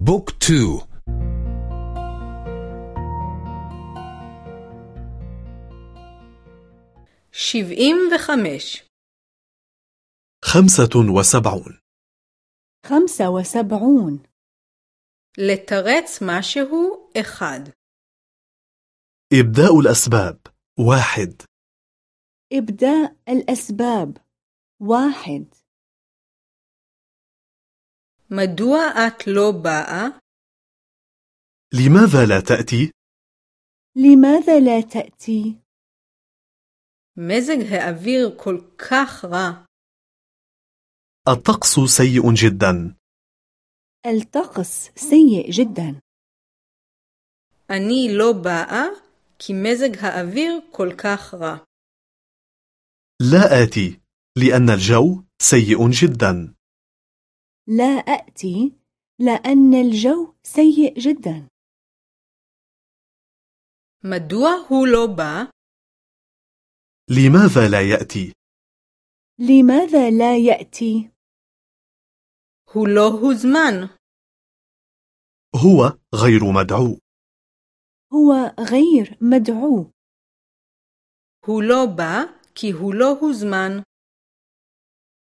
بوك تو شبعين وخمش خمسة وسبعون. خمسة وسبعون. لتغيث ماشه إخاد إبداء الأسباب. واحد. إبداء الأسباب. واحد. מדוע את לא באה? لماذا لا تأتي؟ لماذا لا تأتي؟ מזג האוויר כל כך רע. الطقس سيء جدا الطقس سيء جدا אני לא באה כי מזג האוויר כל כך רע. لا آتي لأن الجو سيء جدا لا أأتي لأن الجو سيء جدا מדוע הוא לא בא? لماذا لا يأتي؟ لماذا لا يأتي؟ הוא לא הוזמן. هو غير مدعو هو غير مدعو הוא לא בא כי הוא לא הוזמן.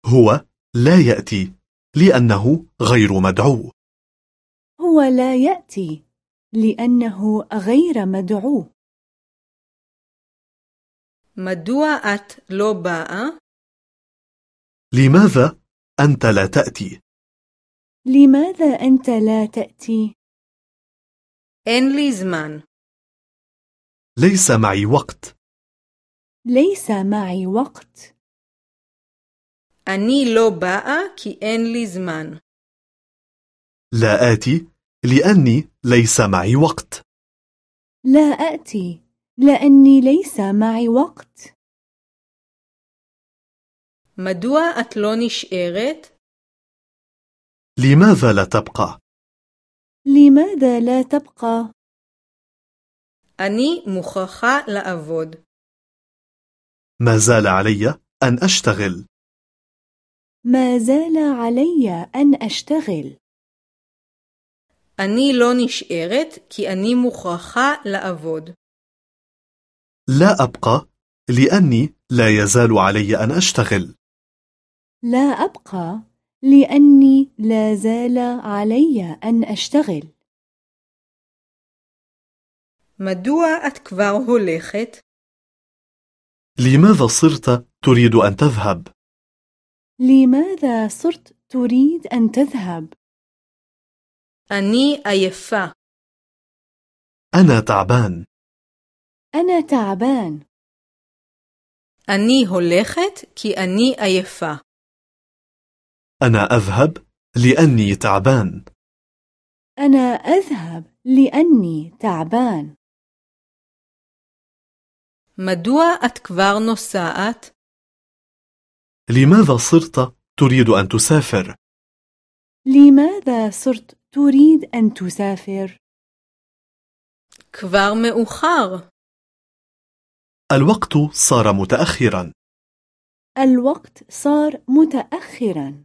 هو لا يأتي لأنه غير مدعو هو لا يأتي لأنه غير مدعو מדוע את לא באה? لماذا أنت لا تأتي؟ لماذا أنت لا تأتي؟ אין לי זמן. ليس معي وقت ليس معي وقت אני לא באה כי אין לי זמן. لا آتي لأني ليس معي وقت لا أأتي لأني ليس معي وقت מדוע את לא נשארת? لماذا لا تبقى؟ لماذا لا تبقى؟ אני מוכרחה לעבוד. ما زال علي أن أشتغل ما زال علي أن أشتغل אני לא נשארת כי אני מוכרחה לעבוד. لا أبقى لأني لا يزال علي أن أشتغل لا أبقى لأني لا زال علي أن أشتغل מדוע את כבר הולכת? لماذا صرت تريد أن تذهب؟ لماذا صرت تريد أن تذهب؟ אני עייפה. أنا تعبان أنا تعبان אני הולכת כי אני עייפה. أنا أذهب لأني تعبان أنا أذهب لأني تعبان מדוע את כבר נוסעת? لماذا صرت تريد أن تسافر؟ لماذا صرت تريد أن تسافر؟ כבר מאוחר. الوقت صار متأخرا الوقت صار متأخرا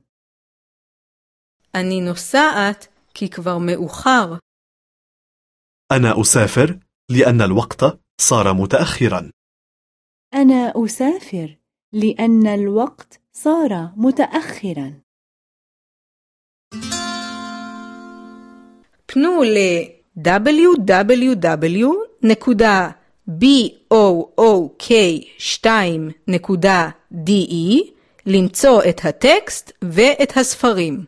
אני נוסעת כי כבר מאוחר. أنا أسافر لأن الوقت صار متأخرا أنا أسافر لأن الوقت صار متأخرا פנו ל-www.book2.de למצוא את הטקסט ואת הספרים.